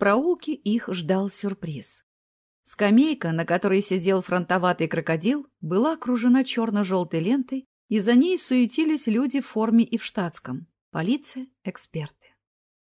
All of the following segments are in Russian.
проулке их ждал сюрприз. Скамейка, на которой сидел фронтоватый крокодил, была окружена черно-желтой лентой, и за ней суетились люди в форме и в штатском. Полиция, эксперты.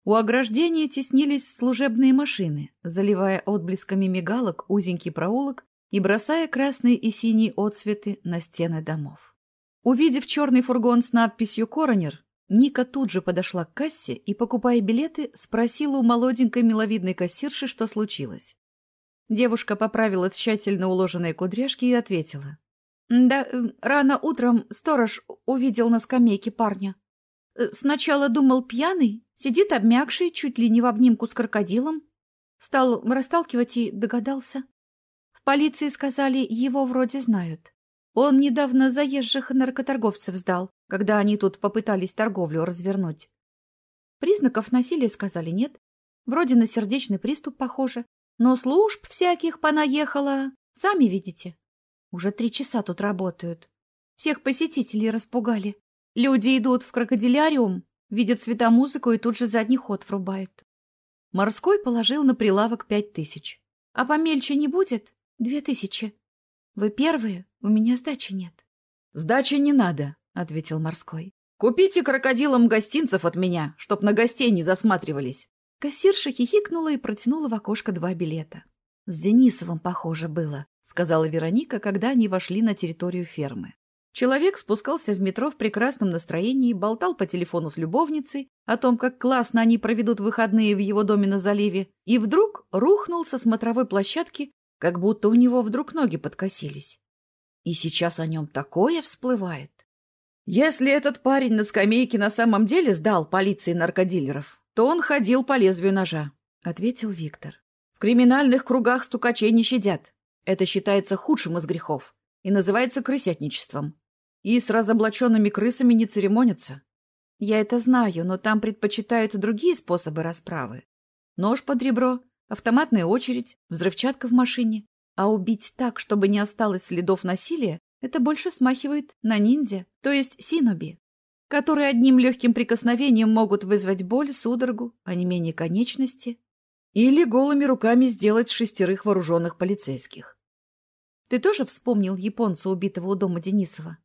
У ограждения теснились служебные машины, заливая отблесками мигалок узенький проулок и бросая красные и синие отсветы на стены домов. Увидев черный фургон с надписью «Коронер», Ника тут же подошла к кассе и, покупая билеты, спросила у молоденькой миловидной кассирши, что случилось. Девушка поправила тщательно уложенные кудряшки и ответила. «Да, э, рано утром сторож увидел на скамейке парня. Э, сначала думал пьяный, сидит обмякший, чуть ли не в обнимку с крокодилом. Стал расталкивать и догадался. В полиции сказали, его вроде знают. Он недавно заезжих наркоторговцев сдал, когда они тут попытались торговлю развернуть. Признаков насилия сказали нет. Вроде на сердечный приступ похоже. Но служб всяких понаехало. Сами видите. Уже три часа тут работают. Всех посетителей распугали. Люди идут в крокодиляриум, видят светомузыку и тут же задний ход врубают. Морской положил на прилавок пять тысяч. А помельче не будет? Две тысячи. Вы первые, у меня сдачи нет. — Сдачи не надо, — ответил Морской. — Купите крокодилам гостинцев от меня, чтоб на гостей не засматривались. Кассирша хихикнула и протянула в окошко два билета. — С Денисовым похоже было, — сказала Вероника, когда они вошли на территорию фермы. Человек спускался в метро в прекрасном настроении, болтал по телефону с любовницей о том, как классно они проведут выходные в его доме на заливе, и вдруг рухнул со смотровой площадки, как будто у него вдруг ноги подкосились. И сейчас о нем такое всплывает. Если этот парень на скамейке на самом деле сдал полиции наркодилеров, то он ходил по лезвию ножа, — ответил Виктор. В криминальных кругах стукачей не щадят. Это считается худшим из грехов и называется крысятничеством. И с разоблаченными крысами не церемонятся. Я это знаю, но там предпочитают другие способы расправы. Нож под ребро, автоматная очередь, взрывчатка в машине. А убить так, чтобы не осталось следов насилия, это больше смахивает на ниндзя, то есть синоби, которые одним легким прикосновением могут вызвать боль, судорогу, а не менее конечности. Или голыми руками сделать шестерых вооруженных полицейских. Ты тоже вспомнил японца, убитого у дома Денисова?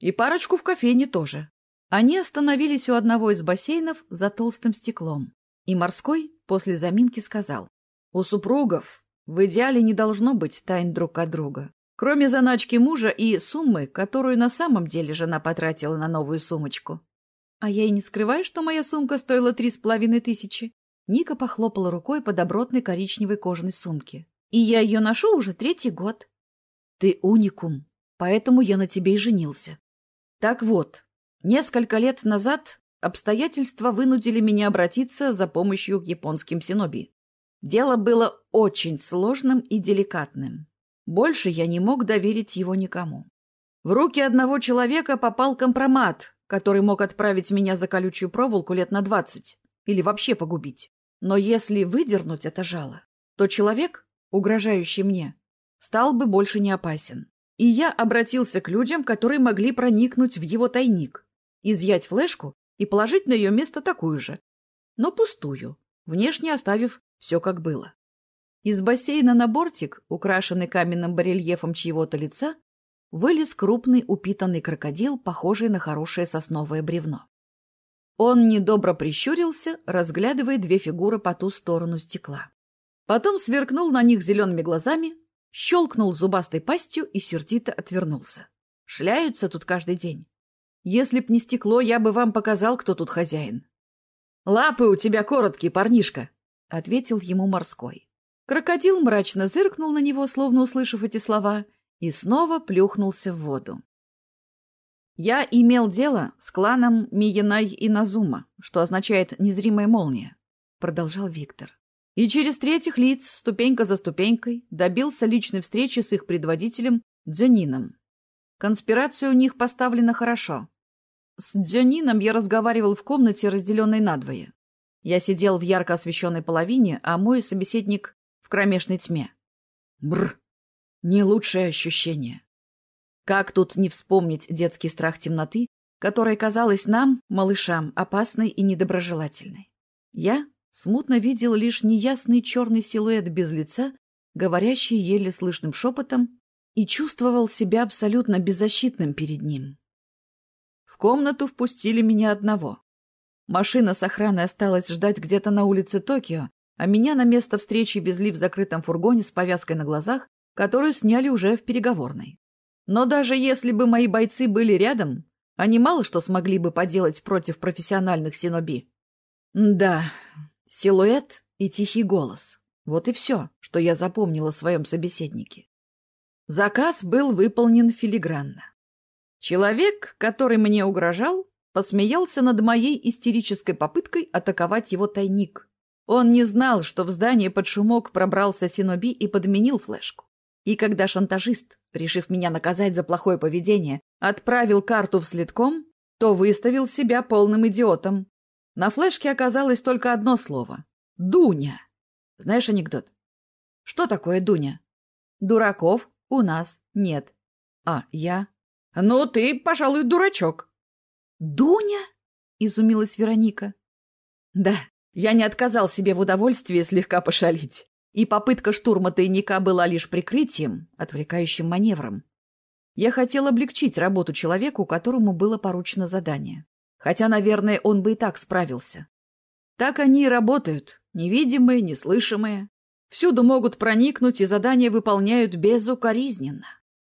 И парочку в кофейне тоже. Они остановились у одного из бассейнов за толстым стеклом. И морской после заминки сказал. У супругов в идеале не должно быть тайн друг от друга. Кроме заначки мужа и суммы, которую на самом деле жена потратила на новую сумочку. А я и не скрываю, что моя сумка стоила три с половиной тысячи. Ника похлопала рукой по добротной коричневой кожаной сумке. И я ее ношу уже третий год. Ты уникум, поэтому я на тебе и женился. Так вот, несколько лет назад обстоятельства вынудили меня обратиться за помощью к японским синоби. Дело было очень сложным и деликатным. Больше я не мог доверить его никому. В руки одного человека попал компромат, который мог отправить меня за колючую проволоку лет на двадцать или вообще погубить. Но если выдернуть это жало, то человек, угрожающий мне, стал бы больше не опасен. И я обратился к людям, которые могли проникнуть в его тайник, изъять флешку и положить на ее место такую же, но пустую, внешне оставив все как было. Из бассейна на бортик, украшенный каменным барельефом чьего-то лица, вылез крупный упитанный крокодил, похожий на хорошее сосновое бревно. Он недобро прищурился, разглядывая две фигуры по ту сторону стекла. Потом сверкнул на них зелеными глазами, щелкнул зубастой пастью и сердито отвернулся. Шляются тут каждый день. Если б не стекло, я бы вам показал, кто тут хозяин. — Лапы у тебя короткие, парнишка, — ответил ему морской. Крокодил мрачно зыркнул на него, словно услышав эти слова, и снова плюхнулся в воду. Я имел дело с кланом Миянай и Назума, что означает «незримая молния», — продолжал Виктор. И через третьих лиц, ступенька за ступенькой, добился личной встречи с их предводителем Дзюнином. Конспирация у них поставлена хорошо. С Дзюнином я разговаривал в комнате, разделенной надвое. Я сидел в ярко освещенной половине, а мой собеседник — кромешной тьме. Бр! Не лучшее ощущение. Как тут не вспомнить детский страх темноты, которая казалась нам, малышам, опасной и недоброжелательной? Я смутно видел лишь неясный черный силуэт без лица, говорящий еле слышным шепотом, и чувствовал себя абсолютно беззащитным перед ним. В комнату впустили меня одного. Машина с охраной осталась ждать где-то на улице Токио, а меня на место встречи везли в закрытом фургоне с повязкой на глазах, которую сняли уже в переговорной. Но даже если бы мои бойцы были рядом, они мало что смогли бы поделать против профессиональных синоби. Да, силуэт и тихий голос. Вот и все, что я запомнила в своем собеседнике. Заказ был выполнен филигранно. Человек, который мне угрожал, посмеялся над моей истерической попыткой атаковать его тайник. Он не знал, что в здание под шумок пробрался Синоби и подменил флешку. И когда шантажист, решив меня наказать за плохое поведение, отправил карту в следком, то выставил себя полным идиотом. На флешке оказалось только одно слово — «Дуня». Знаешь анекдот? Что такое Дуня? Дураков у нас нет. А я? Ну, ты, пожалуй, дурачок. Дуня? Изумилась Вероника. Да, я не отказал себе в удовольствии слегка пошалить. И попытка штурма тайника была лишь прикрытием, отвлекающим маневром. Я хотел облегчить работу человеку, которому было поручено задание. Хотя, наверное, он бы и так справился. Так они и работают, невидимые, неслышимые. Всюду могут проникнуть и задания выполняют безукоризненно.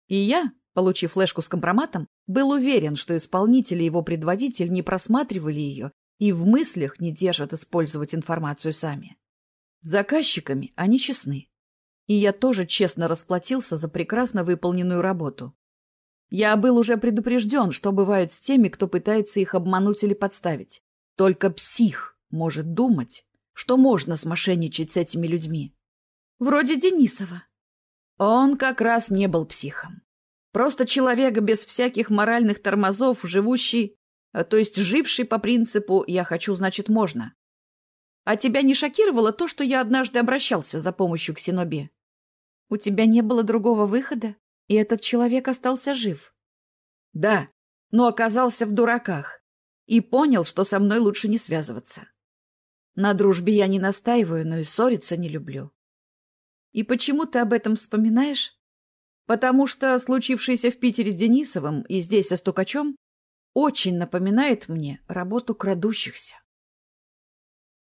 И я, получив флешку с компроматом, был уверен, что исполнитель и его предводитель не просматривали ее и в мыслях не держат использовать информацию сами. С заказчиками они честны. И я тоже честно расплатился за прекрасно выполненную работу. Я был уже предупрежден, что бывает с теми, кто пытается их обмануть или подставить. Только псих может думать, что можно смошенничать с этими людьми. Вроде Денисова. Он как раз не был психом. Просто человек без всяких моральных тормозов, живущий то есть живший по принципу «я хочу, значит, можно». А тебя не шокировало то, что я однажды обращался за помощью к Синобе? У тебя не было другого выхода, и этот человек остался жив. Да, но оказался в дураках и понял, что со мной лучше не связываться. На дружбе я не настаиваю, но и ссориться не люблю. И почему ты об этом вспоминаешь? Потому что случившееся в Питере с Денисовым и здесь со Стукачом очень напоминает мне работу крадущихся.